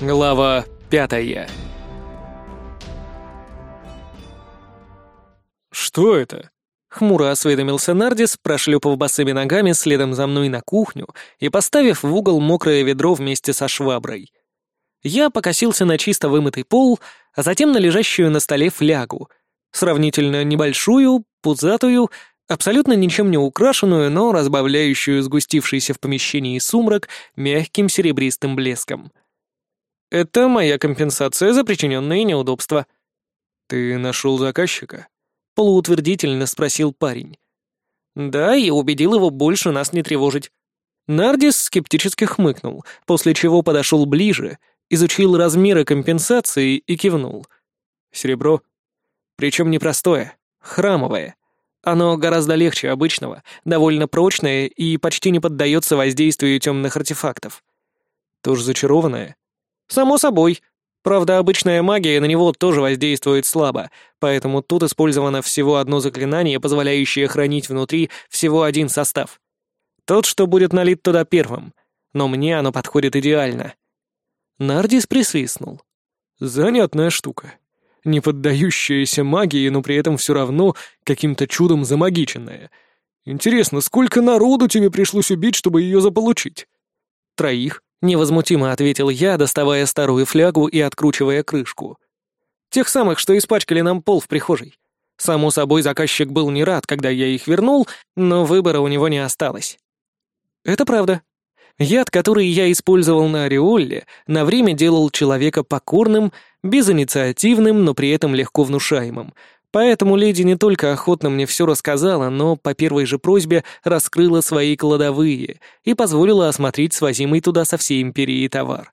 Глава пятая «Что это?» — хмуро осведомился Нардис, прошлепав босыми ногами следом за мной на кухню и поставив в угол мокрое ведро вместе со шваброй. Я покосился на чисто вымытый пол, а затем на лежащую на столе флягу, сравнительно небольшую, пузатую, абсолютно ничем не украшенную, но разбавляющую сгустившийся в помещении сумрак мягким серебристым блеском — это моя компенсация за причиненные неудобства». «Ты нашел заказчика?» — полуутвердительно спросил парень. «Да, и убедил его больше нас не тревожить». Нардис скептически хмыкнул, после чего подошел ближе, изучил размеры компенсации и кивнул. «Серебро. Причем непростое, храмовое. Оно гораздо легче обычного, довольно прочное и почти не поддается воздействию темных артефактов. Тоже зачарованное?» Само собой. Правда, обычная магия на него тоже воздействует слабо, поэтому тут использовано всего одно заклинание, позволяющее хранить внутри всего один состав. Тот, что будет налит туда первым. Но мне оно подходит идеально. Нардис присвистнул. Занятная штука. Не поддающаяся магии, но при этом все равно каким-то чудом замагиченная. Интересно, сколько народу тебе пришлось убить, чтобы ее заполучить? Троих. Невозмутимо ответил я, доставая старую флягу и откручивая крышку. Тех самых, что испачкали нам пол в прихожей. Само собой, заказчик был не рад, когда я их вернул, но выбора у него не осталось. Это правда. Яд, который я использовал на ореоле, на время делал человека покорным, безинициативным, но при этом легко внушаемым, Поэтому леди не только охотно мне все рассказала, но по первой же просьбе раскрыла свои кладовые и позволила осмотреть свозимый туда со всей империей товар.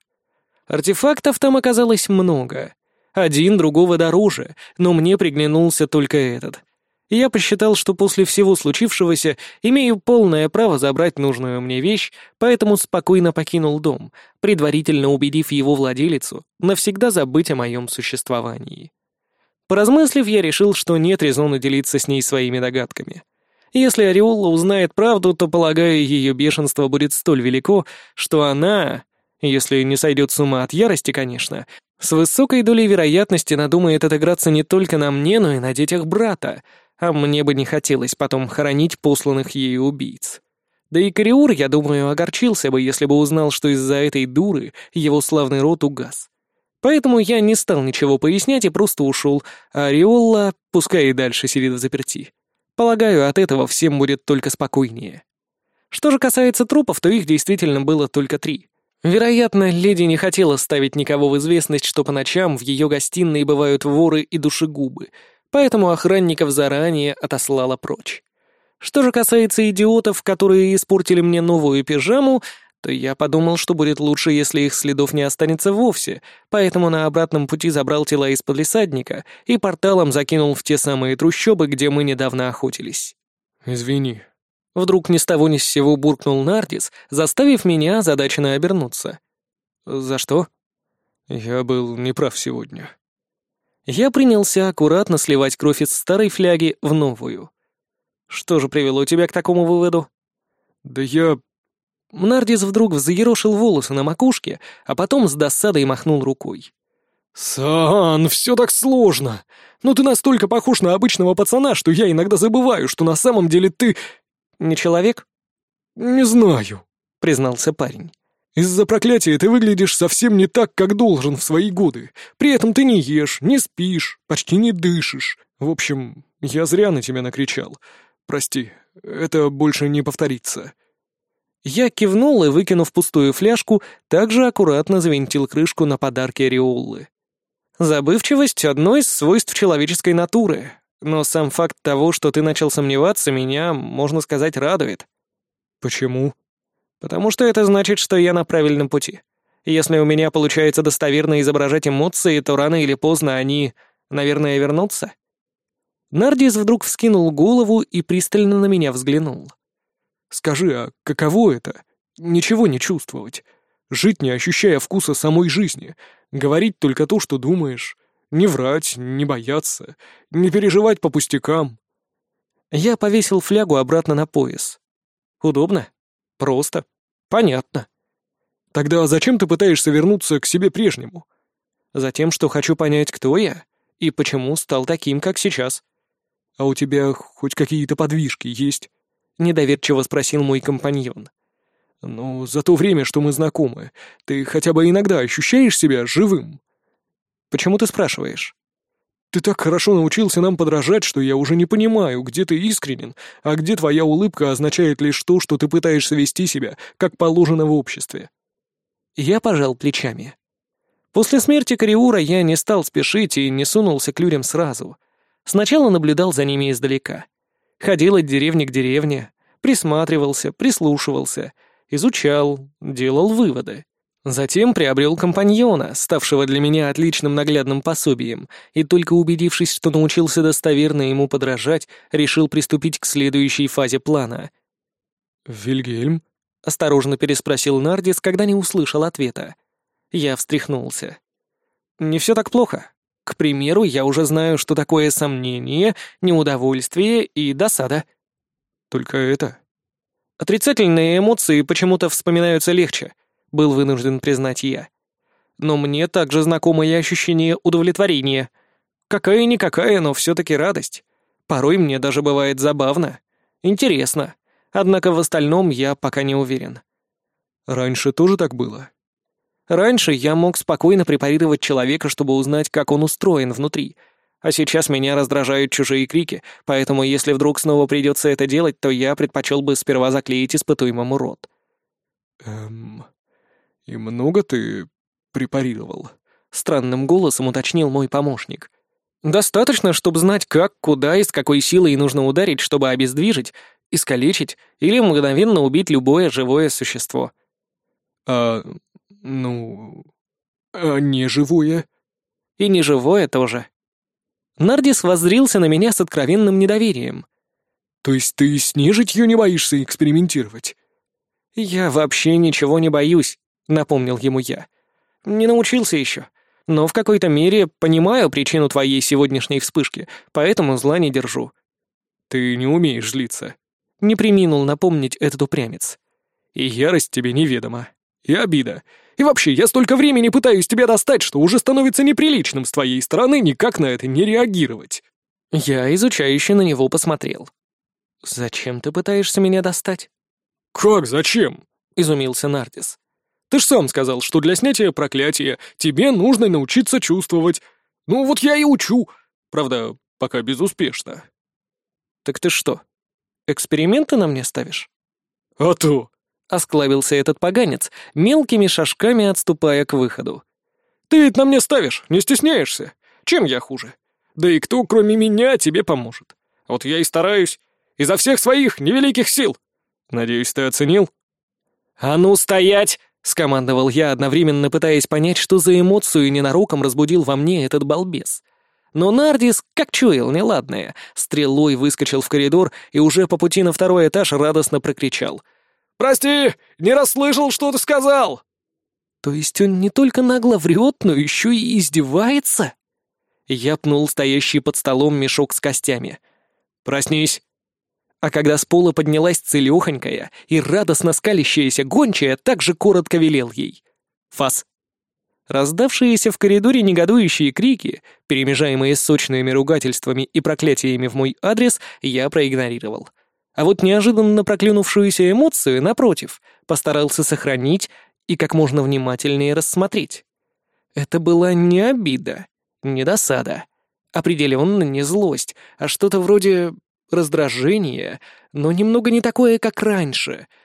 Артефактов там оказалось много. Один другого дороже, но мне приглянулся только этот. Я посчитал, что после всего случившегося имею полное право забрать нужную мне вещь, поэтому спокойно покинул дом, предварительно убедив его владелицу навсегда забыть о моем существовании. Поразмыслив, я решил, что нет резона делиться с ней своими догадками. Если Ореола узнает правду, то, полагаю, ее бешенство будет столь велико, что она, если не сойдет с ума от ярости, конечно, с высокой долей вероятности надумает отыграться не только на мне, но и на детях брата, а мне бы не хотелось потом хоронить посланных ею убийц. Да и Кариур, я думаю, огорчился бы, если бы узнал, что из-за этой дуры его славный род угас. Поэтому я не стал ничего пояснять и просто ушел, а Риолла пускай и дальше сидит в заперти. Полагаю, от этого всем будет только спокойнее. Что же касается трупов, то их действительно было только три. Вероятно, леди не хотела ставить никого в известность, что по ночам в ее гостиной бывают воры и душегубы, поэтому охранников заранее отослала прочь. Что же касается идиотов, которые испортили мне новую пижаму, то я подумал, что будет лучше, если их следов не останется вовсе, поэтому на обратном пути забрал тела из подлесадника и порталом закинул в те самые трущобы, где мы недавно охотились. «Извини». Вдруг ни с того ни с сего буркнул Нартис, заставив меня озадаченно обернуться. «За что?» «Я был неправ сегодня». Я принялся аккуратно сливать кровь из старой фляги в новую. «Что же привело тебя к такому выводу?» «Да я Мнардис вдруг взъерошил волосы на макушке, а потом с досадой махнул рукой. «Сан, все так сложно! Ну ты настолько похож на обычного пацана, что я иногда забываю, что на самом деле ты...» «Не человек?» «Не знаю», — признался парень. «Из-за проклятия ты выглядишь совсем не так, как должен в свои годы. При этом ты не ешь, не спишь, почти не дышишь. В общем, я зря на тебя накричал. Прости, это больше не повторится». Я кивнул и, выкинув пустую фляжку, также аккуратно завинтил крышку на подарки Риоллы. Забывчивость — одно из свойств человеческой натуры, но сам факт того, что ты начал сомневаться, меня, можно сказать, радует. Почему? Потому что это значит, что я на правильном пути. Если у меня получается достоверно изображать эмоции, то рано или поздно они, наверное, вернутся. Нардис вдруг вскинул голову и пристально на меня взглянул. Скажи, а каково это? Ничего не чувствовать. Жить, не ощущая вкуса самой жизни. Говорить только то, что думаешь. Не врать, не бояться, не переживать по пустякам. Я повесил флягу обратно на пояс. Удобно? Просто? Понятно. Тогда зачем ты пытаешься вернуться к себе прежнему? Затем, что хочу понять, кто я и почему стал таким, как сейчас. А у тебя хоть какие-то подвижки есть? Недоверчиво спросил мой компаньон. Ну, за то время, что мы знакомы, ты хотя бы иногда ощущаешь себя живым? Почему ты спрашиваешь? Ты так хорошо научился нам подражать, что я уже не понимаю, где ты искренен, а где твоя улыбка означает лишь то, что ты пытаешься вести себя, как положено в обществе. Я пожал плечами. После смерти Кариура я не стал спешить и не сунулся к людям сразу. Сначала наблюдал за ними издалека. Ходил от деревни к деревне, присматривался, прислушивался, изучал, делал выводы. Затем приобрел компаньона, ставшего для меня отличным наглядным пособием, и только убедившись, что научился достоверно ему подражать, решил приступить к следующей фазе плана. «Вильгельм?» — осторожно переспросил Нардис, когда не услышал ответа. Я встряхнулся. «Не все так плохо. К примеру, я уже знаю, что такое сомнение, неудовольствие и досада». «Только это?» «Отрицательные эмоции почему-то вспоминаются легче», — был вынужден признать я. «Но мне также знакомо и ощущение удовлетворения. Какая-никакая, но все-таки радость. Порой мне даже бывает забавно. Интересно. Однако в остальном я пока не уверен. Раньше тоже так было? Раньше я мог спокойно препарировать человека, чтобы узнать, как он устроен внутри. А сейчас меня раздражают чужие крики, поэтому если вдруг снова придется это делать, то я предпочел бы сперва заклеить испытуемому рот. Эм... И много ты препарировал? Странным голосом уточнил мой помощник. Достаточно, чтобы знать, как, куда и с какой силой нужно ударить, чтобы обездвижить, искалечить или мгновенно убить любое живое существо. А, ну, а не живое? И не живое тоже. Нардис воззрился на меня с откровенным недоверием. То есть ты с нежитью не боишься экспериментировать? Я вообще ничего не боюсь, напомнил ему я. Не научился еще, но в какой-то мере понимаю причину твоей сегодняшней вспышки, поэтому зла не держу. Ты не умеешь злиться. Не приминул напомнить этот упрямец. И ярость тебе неведома. И обида. И вообще, я столько времени пытаюсь тебя достать, что уже становится неприличным с твоей стороны никак на это не реагировать. Я изучающе на него посмотрел. «Зачем ты пытаешься меня достать?» «Как зачем?» — изумился Нартис. «Ты ж сам сказал, что для снятия проклятия тебе нужно научиться чувствовать. Ну вот я и учу. Правда, пока безуспешно». «Так ты что, Эксперименты на мне ставишь?» «А то!» — осклавился этот поганец, мелкими шажками отступая к выходу. «Ты ведь на мне ставишь, не стесняешься. Чем я хуже? Да и кто, кроме меня, тебе поможет? Вот я и стараюсь. Изо всех своих невеликих сил. Надеюсь, ты оценил?» «А ну, стоять!» — скомандовал я, одновременно пытаясь понять, что за эмоцию ненароком разбудил во мне этот балбес. Но Нардис, как чуял неладное, стрелой выскочил в коридор и уже по пути на второй этаж радостно прокричал. «Прости, не расслышал, что ты сказал!» То есть он не только нагло врет, но еще и издевается? Я пнул стоящий под столом мешок с костями. «Проснись!» А когда с пола поднялась целехонькая и радостно скалящаяся гончая, также коротко велел ей. «Фас, Раздавшиеся в коридоре негодующие крики, перемежаемые сочными ругательствами и проклятиями в мой адрес, я проигнорировал. А вот неожиданно проклюнувшуюся эмоцию, напротив, постарался сохранить и как можно внимательнее рассмотреть. Это была не обида, не досада, определенно не злость, а что-то вроде раздражения, но немного не такое, как раньше —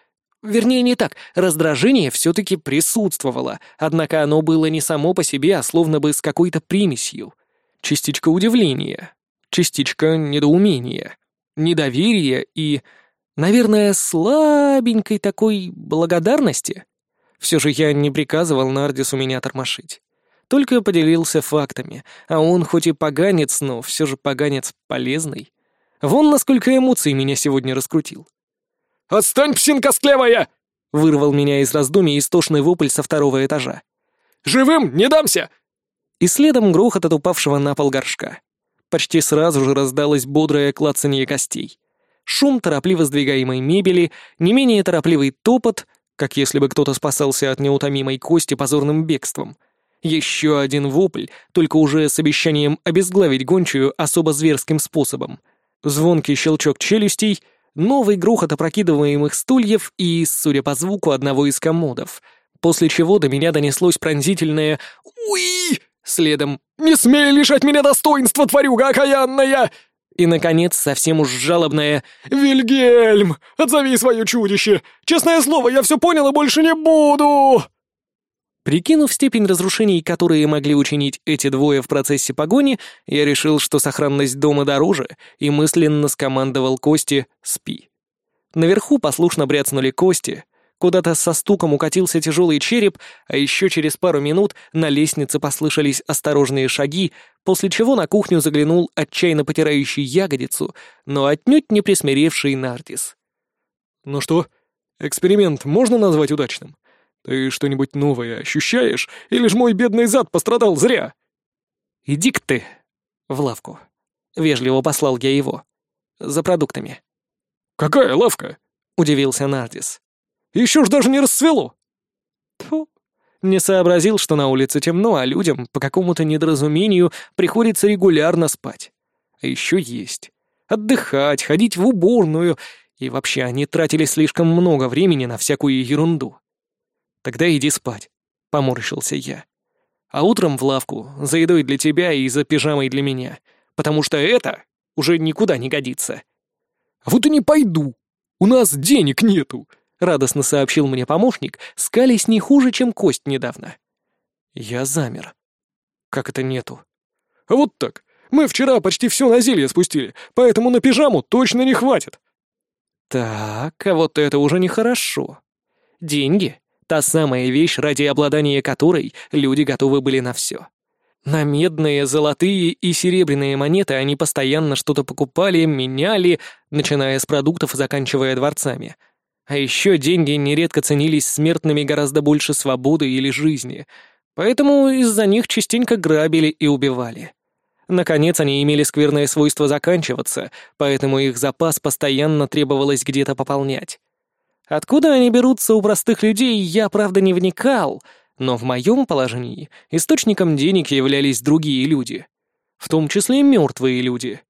Вернее, не так. Раздражение все-таки присутствовало, однако оно было не само по себе, а словно бы с какой-то примесью. Частичка удивления, частичка недоумения, недоверия и, наверное, слабенькой такой благодарности. Все же я не приказывал Нардису меня тормошить. Только поделился фактами, а он хоть и поганец, но все же поганец полезный. Вон насколько эмоций меня сегодня раскрутил. «Отстань, псинка склевая!» — вырвал меня из раздумий истошный вопль со второго этажа. «Живым не дамся!» И следом грохот от упавшего на пол горшка. Почти сразу же раздалось бодрое клацанье костей. Шум торопливо сдвигаемой мебели, не менее торопливый топот, как если бы кто-то спасался от неутомимой кости позорным бегством. Еще один вопль, только уже с обещанием обезглавить гончую особо зверским способом. Звонкий щелчок челюстей, новый грохот опрокидываемых стульев и, судя по звуку, одного из комодов, после чего до меня донеслось пронзительное «Уи!» Следом «Не смей лишать меня достоинства, тварюга окаянная!» И, наконец, совсем уж жалобное «Вильгельм, отзови свое чудище! Честное слово, я все понял и больше не буду!» Прикинув степень разрушений, которые могли учинить эти двое в процессе погони, я решил, что сохранность дома дороже, и мысленно скомандовал Кости «Спи». Наверху послушно бряцнули кости — Куда-то со стуком укатился тяжелый череп, а еще через пару минут на лестнице послышались осторожные шаги, после чего на кухню заглянул отчаянно потирающий ягодицу, но отнюдь не присмиревший Нартис. «Ну что, эксперимент можно назвать удачным? Ты что-нибудь новое ощущаешь, или ж мой бедный зад пострадал зря?» «Иди-ка ты в лавку», — вежливо послал я его. «За продуктами». «Какая лавка?» — удивился Нартис. Еще ж даже не рассвело!» Тьфу. Не сообразил, что на улице темно, а людям по какому-то недоразумению приходится регулярно спать. А еще есть. Отдыхать, ходить в уборную. И вообще, они тратили слишком много времени на всякую ерунду. «Тогда иди спать», — поморщился я. «А утром в лавку, за едой для тебя и за пижамой для меня, потому что это уже никуда не годится». «А вот и не пойду. У нас денег нету», — радостно сообщил мне помощник, скались не хуже, чем кость недавно. Я замер. Как это нету? Вот так. Мы вчера почти все на зелье спустили, поэтому на пижаму точно не хватит. Так, а вот это уже нехорошо. Деньги — та самая вещь, ради обладания которой люди готовы были на все. На медные, золотые и серебряные монеты они постоянно что-то покупали, меняли, начиная с продуктов и заканчивая дворцами — а еще деньги нередко ценились смертными гораздо больше свободы или жизни, поэтому из-за них частенько грабили и убивали. Наконец, они имели скверное свойство заканчиваться, поэтому их запас постоянно требовалось где-то пополнять. Откуда они берутся у простых людей, я, правда, не вникал, но в моем положении источником денег являлись другие люди, в том числе мертвые люди,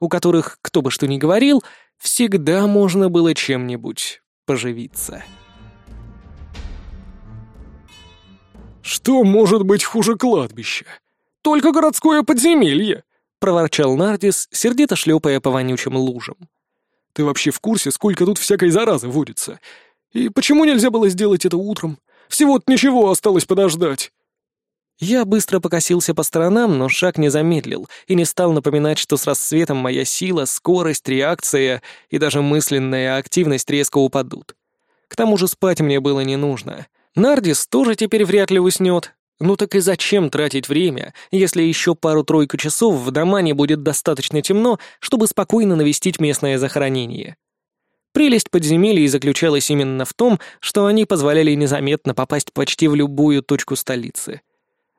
у которых, кто бы что ни говорил, всегда можно было чем-нибудь поживиться. «Что может быть хуже кладбища? Только городское подземелье!» — проворчал Нардис, сердито шлепая по вонючим лужам. «Ты вообще в курсе, сколько тут всякой заразы водится? И почему нельзя было сделать это утром? Всего-то ничего осталось подождать!» Я быстро покосился по сторонам, но шаг не замедлил и не стал напоминать, что с рассветом моя сила, скорость, реакция и даже мысленная активность резко упадут. К тому же спать мне было не нужно. Нардис тоже теперь вряд ли уснет. Ну так и зачем тратить время, если еще пару-тройку часов в дома не будет достаточно темно, чтобы спокойно навестить местное захоронение? Прелесть подземелий заключалась именно в том, что они позволяли незаметно попасть почти в любую точку столицы —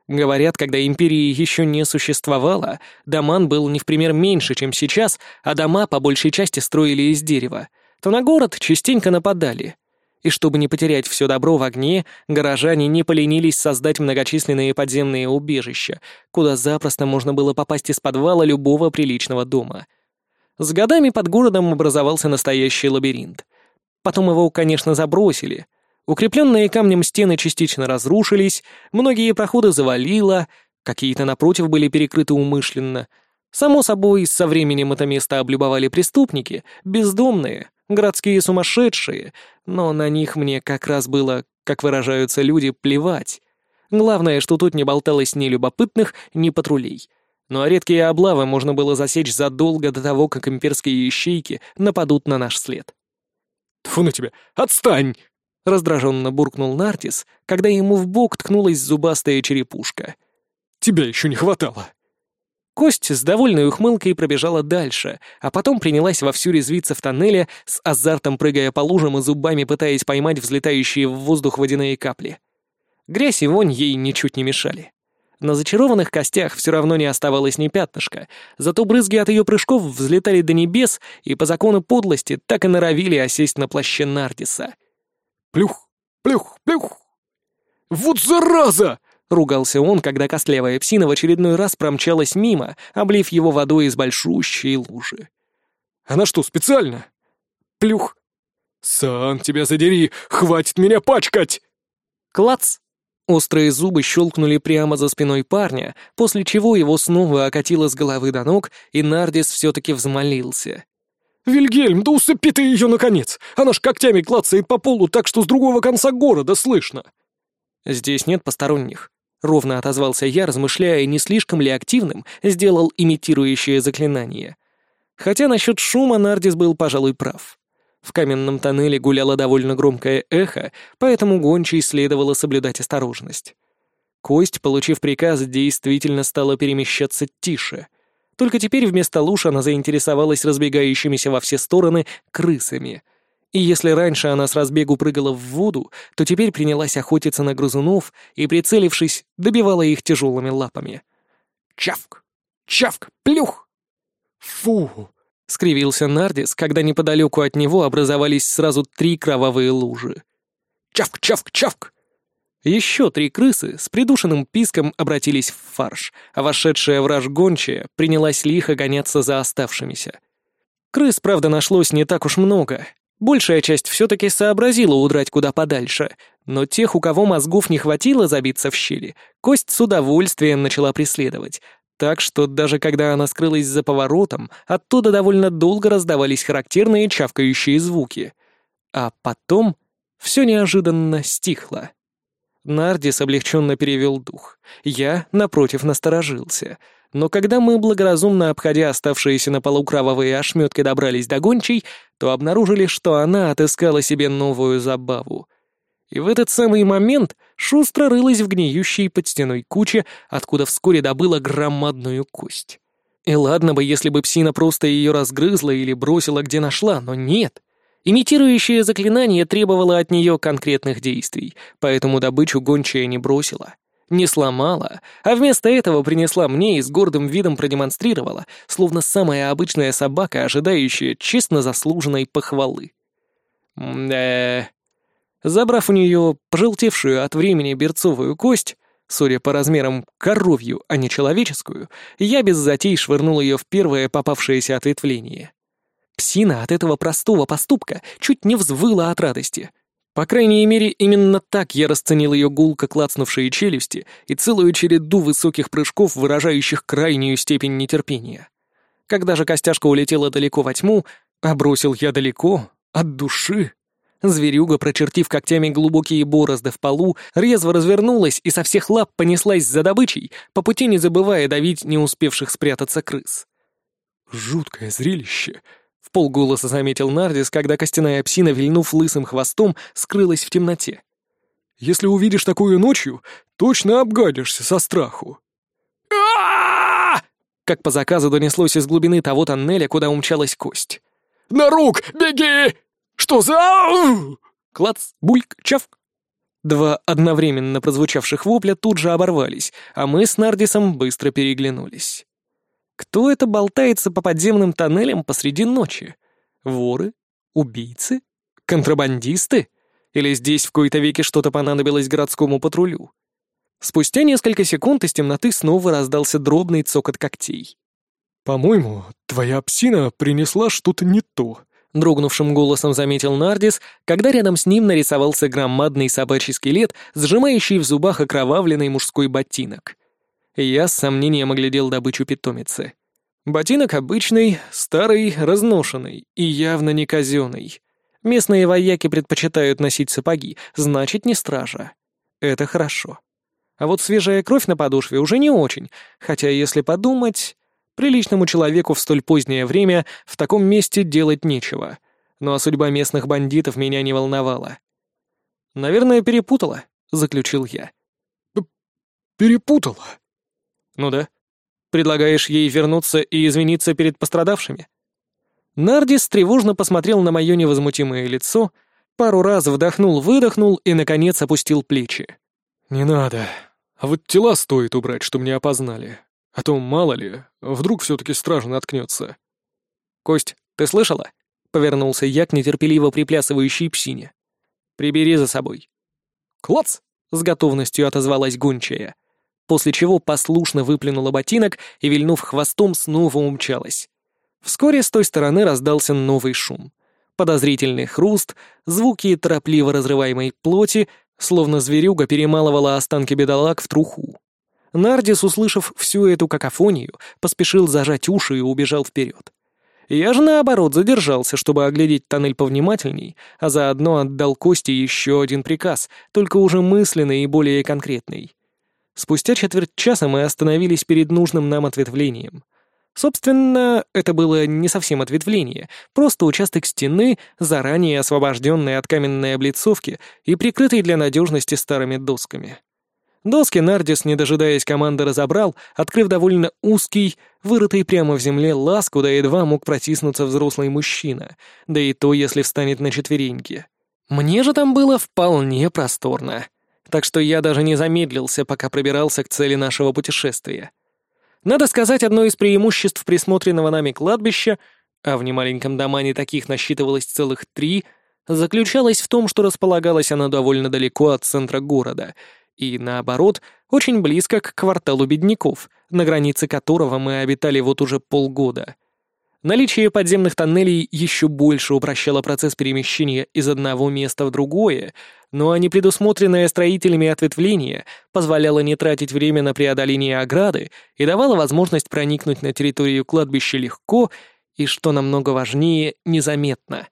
Говорят, когда империи еще не существовало, Даман был не в пример меньше, чем сейчас, а дома по большей части строили из дерева, то на город частенько нападали. И чтобы не потерять все добро в огне, горожане не поленились создать многочисленные подземные убежища, куда запросто можно было попасть из подвала любого приличного дома. С годами под городом образовался настоящий лабиринт. Потом его, конечно, забросили — Укрепленные камнем стены частично разрушились, многие проходы завалило, какие-то напротив были перекрыты умышленно. Само собой, со временем это место облюбовали преступники, бездомные, городские сумасшедшие, но на них мне как раз было, как выражаются люди, плевать. Главное, что тут не болталось ни любопытных, ни патрулей. Ну а редкие облавы можно было засечь задолго до того, как имперские ищейки нападут на наш след. «Тьфу на тебя! Отстань!» Раздраженно буркнул Нартис, когда ему в бок ткнулась зубастая черепушка. «Тебя еще не хватало!» Кость с довольной ухмылкой пробежала дальше, а потом принялась вовсю резвиться в тоннеле, с азартом прыгая по лужам и зубами пытаясь поймать взлетающие в воздух водяные капли. Грязь и вонь ей ничуть не мешали. На зачарованных костях все равно не оставалось ни пятнышка, зато брызги от ее прыжков взлетали до небес и по закону подлости так и норовили осесть на плаще Нардиса — Плюх, плюх, плюх. Вот зараза! — ругался он, когда костлявая псина в очередной раз промчалась мимо, облив его водой из большущей лужи. «Она что, специально?» «Плюх!» «Сан, тебя задери! Хватит меня пачкать!» «Клац!» Острые зубы щелкнули прямо за спиной парня, после чего его снова окатило с головы до ног, и Нардис все-таки взмолился. «Вильгельм, да усыпи ты ее, наконец! Она ж когтями клацает по полу так, что с другого конца города слышно!» «Здесь нет посторонних», — ровно отозвался я, размышляя, не слишком ли активным сделал имитирующее заклинание. Хотя насчет шума Нардис был, пожалуй, прав. В каменном тоннеле гуляло довольно громкое эхо, поэтому гончей следовало соблюдать осторожность. Кость, получив приказ, действительно стала перемещаться тише. Только теперь вместо луж она заинтересовалась разбегающимися во все стороны крысами — и если раньше она с разбегу прыгала в воду, то теперь принялась охотиться на грызунов и, прицелившись, добивала их тяжелыми лапами. Чавк! Чавк! Плюх! Фу! — скривился Нардис, когда неподалеку от него образовались сразу три кровавые лужи. «Чавк, чавк, чавк!» Еще три крысы с придушенным писком обратились в фарш, а вошедшая враж гончая принялась лихо гоняться за оставшимися. Крыс, правда, нашлось не так уж много, Большая часть все-таки сообразила удрать куда подальше, но тех, у кого мозгов не хватило забиться в щели, кость с удовольствием начала преследовать, так что даже когда она скрылась за поворотом, оттуда довольно долго раздавались характерные чавкающие звуки. А потом все неожиданно стихло. Нардис облегченно перевел дух. Я, напротив, насторожился — но когда мы, благоразумно обходя оставшиеся на полу кровавые ошметки, добрались до гончей, то обнаружили, что она отыскала себе новую забаву. И в этот самый момент шустро рылась в гниющей под стеной куче, откуда вскоре добыла громадную кость. И ладно бы, если бы псина просто ее разгрызла или бросила, где нашла, но нет. Имитирующее заклинание требовало от нее конкретных действий, поэтому добычу гончая не бросила не сломала, а вместо этого принесла мне и с гордым видом продемонстрировала, словно самая обычная собака, ожидающая честно заслуженной похвалы. Да. Забрав у нее пожелтевшую от времени берцовую кость, судя по размерам коровью, а не человеческую, я без затей швырнул ее в первое попавшееся ответвление. Псина от этого простого поступка чуть не взвыла от радости — по крайней мере, именно так я расценил ее гулко клацнувшие челюсти и целую череду высоких прыжков, выражающих крайнюю степень нетерпения. Когда же костяшка улетела далеко во тьму, а бросил я далеко, от души. Зверюга, прочертив когтями глубокие борозды в полу, резво развернулась и со всех лап понеслась за добычей, по пути не забывая давить не успевших спрятаться крыс. «Жуткое зрелище!» В полголоса заметил Нардис, когда костяная псина, вильнув лысым хвостом, скрылась в темноте. «Если увидишь такую ночью, точно обгадишься со страху». Как по заказу донеслось из глубины того тоннеля, куда умчалась кость. «На рук! Беги! Что за...» Клац, бульк, чавк. Два одновременно прозвучавших вопля тут же оборвались, а мы с Нардисом быстро переглянулись. Кто это болтается по подземным тоннелям посреди ночи? Воры? Убийцы? Контрабандисты? Или здесь в кои-то веке что-то понадобилось городскому патрулю? Спустя несколько секунд из темноты снова раздался дробный цокот когтей. «По-моему, твоя псина принесла что-то не то», — дрогнувшим голосом заметил Нардис, когда рядом с ним нарисовался громадный собачий скелет, сжимающий в зубах окровавленный мужской ботинок. Я с сомнением оглядел добычу питомицы. Ботинок обычный, старый, разношенный и явно не казенный. Местные вояки предпочитают носить сапоги, значит, не стража. Это хорошо. А вот свежая кровь на подошве уже не очень, хотя, если подумать, приличному человеку в столь позднее время в таком месте делать нечего. Ну а судьба местных бандитов меня не волновала. «Наверное, перепутала», — заключил я. «Перепутала?» «Ну да. Предлагаешь ей вернуться и извиниться перед пострадавшими?» Нардис тревожно посмотрел на мое невозмутимое лицо, пару раз вдохнул-выдохнул и, наконец, опустил плечи. «Не надо. А вот тела стоит убрать, чтобы не опознали. А то, мало ли, вдруг все-таки стража наткнется». «Кость, ты слышала?» — повернулся я к нетерпеливо приплясывающей псине. «Прибери за собой. «Клац!» — с готовностью отозвалась гончая, после чего послушно выплюнула ботинок и, вильнув хвостом, снова умчалась. Вскоре с той стороны раздался новый шум. Подозрительный хруст, звуки торопливо разрываемой плоти, словно зверюга перемалывала останки бедолаг в труху. Нардис, услышав всю эту какофонию, поспешил зажать уши и убежал вперед. Я же, наоборот, задержался, чтобы оглядеть тоннель повнимательней, а заодно отдал Косте еще один приказ, только уже мысленный и более конкретный. Спустя четверть часа мы остановились перед нужным нам ответвлением. Собственно, это было не совсем ответвление, просто участок стены, заранее освобожденный от каменной облицовки и прикрытый для надежности старыми досками. Доски Нардис, не дожидаясь команды, разобрал, открыв довольно узкий, вырытый прямо в земле лаз, куда едва мог протиснуться взрослый мужчина, да и то, если встанет на четвереньки. Мне же там было вполне просторно, так что я даже не замедлился, пока пробирался к цели нашего путешествия. Надо сказать, одно из преимуществ присмотренного нами кладбища, а в немаленьком домане таких насчитывалось целых три, заключалось в том, что располагалось оно довольно далеко от центра города — и, наоборот, очень близко к кварталу бедняков, на границе которого мы обитали вот уже полгода. Наличие подземных тоннелей еще больше упрощало процесс перемещения из одного места в другое, но а непредусмотренное строителями ответвление позволяло не тратить время на преодоление ограды и давало возможность проникнуть на территорию кладбища легко и, что намного важнее, незаметно.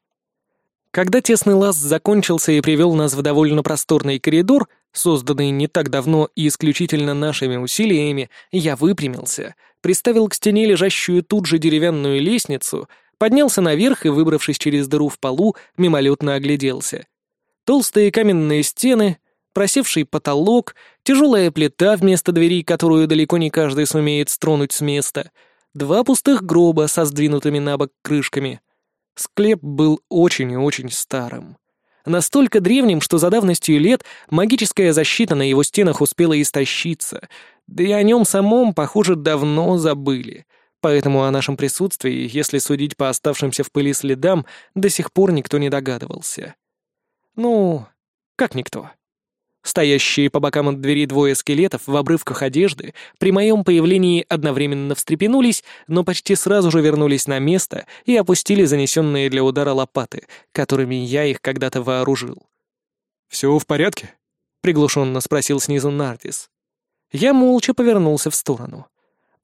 Когда тесный лаз закончился и привел нас в довольно просторный коридор, созданный не так давно и исключительно нашими усилиями, я выпрямился, приставил к стене лежащую тут же деревянную лестницу, поднялся наверх и, выбравшись через дыру в полу, мимолетно огляделся. Толстые каменные стены, просевший потолок, тяжелая плита вместо двери, которую далеко не каждый сумеет стронуть с места, два пустых гроба со сдвинутыми на бок крышками — Склеп был очень и очень старым. Настолько древним, что за давностью лет магическая защита на его стенах успела истощиться, да и о нем самом, похоже, давно забыли. Поэтому о нашем присутствии, если судить по оставшимся в пыли следам, до сих пор никто не догадывался. Ну, как никто. Стоящие по бокам от двери двое скелетов в обрывках одежды при моем появлении одновременно встрепенулись, но почти сразу же вернулись на место и опустили занесенные для удара лопаты, которыми я их когда-то вооружил. «Все в порядке?» — приглушенно спросил снизу Нартис. Я молча повернулся в сторону.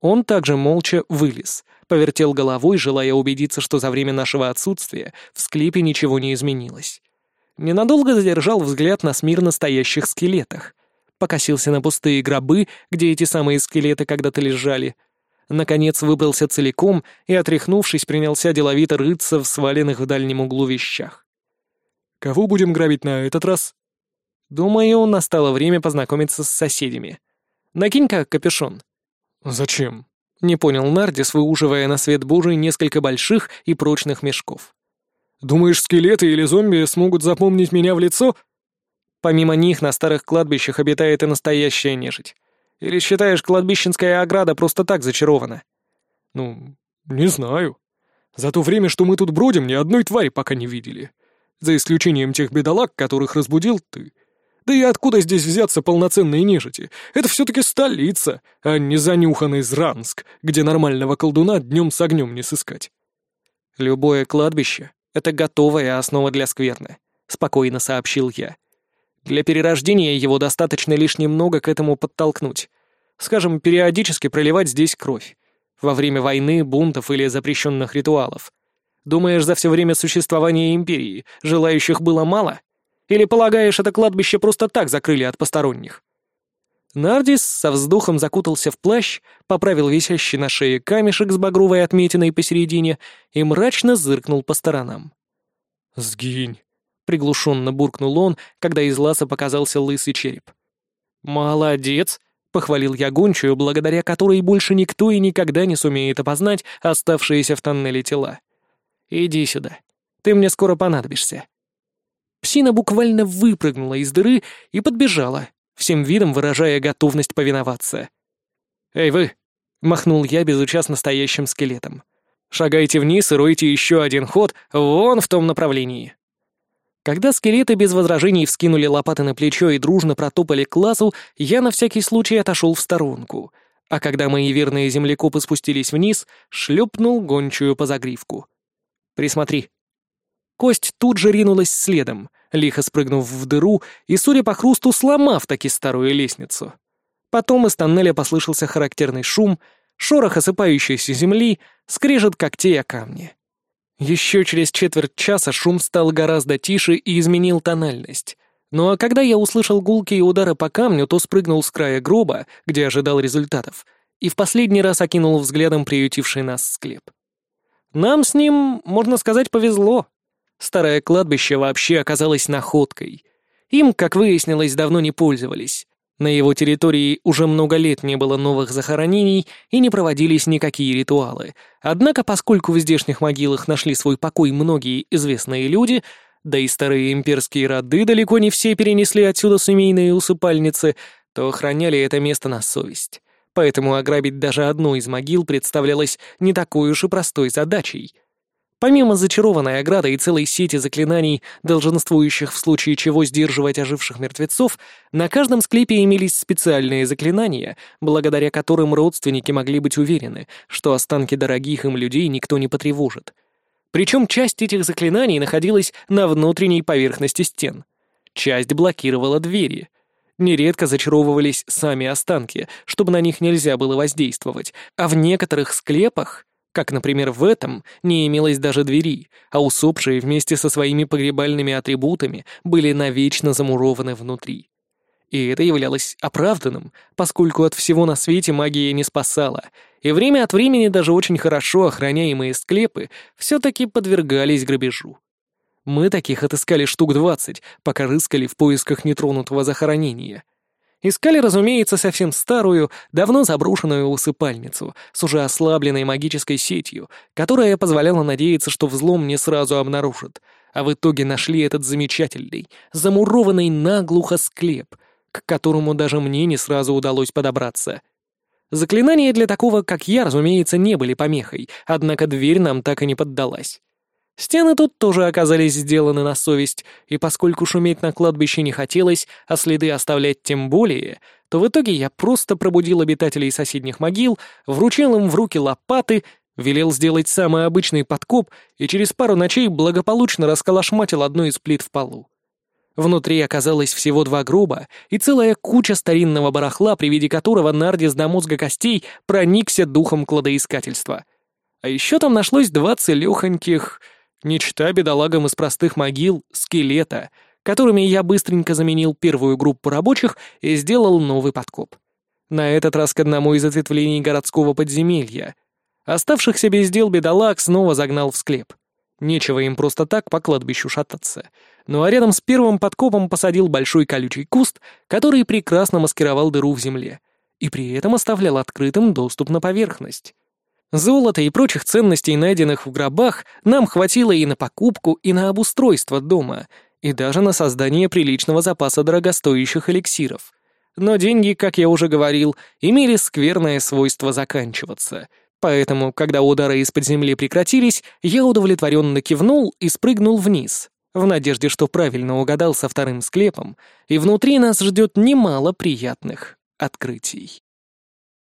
Он также молча вылез, повертел головой, желая убедиться, что за время нашего отсутствия в склепе ничего не изменилось. Ненадолго задержал взгляд на смирно стоящих скелетах. Покосился на пустые гробы, где эти самые скелеты когда-то лежали. Наконец выбрался целиком и, отряхнувшись, принялся деловито рыться в сваленных в дальнем углу вещах. «Кого будем грабить на этот раз?» «Думаю, настало время познакомиться с соседями. Накинь-ка капюшон». «Зачем?» — не понял Нардис, выуживая на свет божий несколько больших и прочных мешков. Думаешь, скелеты или зомби смогут запомнить меня в лицо? Помимо них на старых кладбищах обитает и настоящая нежить. Или считаешь, кладбищенская ограда просто так зачарована? Ну, не знаю. За то время, что мы тут бродим, ни одной твари пока не видели. За исключением тех бедолаг, которых разбудил ты. Да и откуда здесь взяться полноценные нежити? Это все-таки столица, а не занюханный Зранск, где нормального колдуна днем с огнем не сыскать. Любое кладбище это готовая основа для скверны», — спокойно сообщил я. «Для перерождения его достаточно лишь немного к этому подтолкнуть. Скажем, периодически проливать здесь кровь. Во время войны, бунтов или запрещенных ритуалов. Думаешь, за все время существования Империи желающих было мало? Или полагаешь, это кладбище просто так закрыли от посторонних?» Нардис со вздохом закутался в плащ, поправил висящий на шее камешек с багровой отметиной посередине и мрачно зыркнул по сторонам. «Сгинь!» — приглушенно буркнул он, когда из ласа показался лысый череп. «Молодец!» — похвалил я гончую, благодаря которой больше никто и никогда не сумеет опознать оставшиеся в тоннеле тела. «Иди сюда. Ты мне скоро понадобишься». Псина буквально выпрыгнула из дыры и подбежала, всем видом выражая готовность повиноваться. «Эй, вы!» — махнул я безучастно стоящим скелетом. «Шагайте вниз и ройте еще один ход вон в том направлении». Когда скелеты без возражений вскинули лопаты на плечо и дружно протопали к лазу, я на всякий случай отошел в сторонку, а когда мои верные землекопы спустились вниз, шлепнул гончую по загривку. «Присмотри». Кость тут же ринулась следом, лихо спрыгнув в дыру и, судя по хрусту, сломав таки старую лестницу. Потом из тоннеля послышался характерный шум, шорох осыпающейся земли, скрежет когтей о камни. Еще через четверть часа шум стал гораздо тише и изменил тональность. Ну а когда я услышал гулкие удары по камню, то спрыгнул с края гроба, где ожидал результатов, и в последний раз окинул взглядом приютивший нас склеп. Нам с ним, можно сказать, повезло. Старое кладбище вообще оказалось находкой. Им, как выяснилось, давно не пользовались. На его территории уже много лет не было новых захоронений и не проводились никакие ритуалы. Однако, поскольку в здешних могилах нашли свой покой многие известные люди, да и старые имперские роды далеко не все перенесли отсюда семейные усыпальницы, то охраняли это место на совесть. Поэтому ограбить даже одну из могил представлялось не такой уж и простой задачей. Помимо зачарованной ограды и целой сети заклинаний, долженствующих в случае чего сдерживать оживших мертвецов, на каждом склепе имелись специальные заклинания, благодаря которым родственники могли быть уверены, что останки дорогих им людей никто не потревожит. Причем часть этих заклинаний находилась на внутренней поверхности стен. Часть блокировала двери. Нередко зачаровывались сами останки, чтобы на них нельзя было воздействовать, а в некоторых склепах как, например, в этом не имелось даже двери, а усопшие вместе со своими погребальными атрибутами были навечно замурованы внутри. И это являлось оправданным, поскольку от всего на свете магия не спасала, и время от времени даже очень хорошо охраняемые склепы все-таки подвергались грабежу. Мы таких отыскали штук двадцать, пока рыскали в поисках нетронутого захоронения. Искали, разумеется, совсем старую, давно заброшенную усыпальницу с уже ослабленной магической сетью, которая позволяла надеяться, что взлом не сразу обнаружат, а в итоге нашли этот замечательный, замурованный наглухо склеп, к которому даже мне не сразу удалось подобраться. Заклинания для такого, как я, разумеется, не были помехой, однако дверь нам так и не поддалась. Стены тут тоже оказались сделаны на совесть, и поскольку шуметь на кладбище не хотелось, а следы оставлять тем более, то в итоге я просто пробудил обитателей соседних могил, вручил им в руки лопаты, велел сделать самый обычный подкоп и через пару ночей благополучно расколошматил одну из плит в полу. Внутри оказалось всего два гроба и целая куча старинного барахла, при виде которого Нардис до мозга костей проникся духом кладоискательства. А еще там нашлось два целехоньких не чита бедолагам из простых могил, скелета, которыми я быстренько заменил первую группу рабочих и сделал новый подкоп. На этот раз к одному из ответвлений городского подземелья. Оставшихся без дел бедолаг снова загнал в склеп. Нечего им просто так по кладбищу шататься. Ну а рядом с первым подкопом посадил большой колючий куст, который прекрасно маскировал дыру в земле, и при этом оставлял открытым доступ на поверхность. Золота и прочих ценностей, найденных в гробах, нам хватило и на покупку, и на обустройство дома, и даже на создание приличного запаса дорогостоящих эликсиров. Но деньги, как я уже говорил, имели скверное свойство заканчиваться. Поэтому, когда удары из-под земли прекратились, я удовлетворенно кивнул и спрыгнул вниз, в надежде, что правильно угадал со вторым склепом, и внутри нас ждет немало приятных открытий.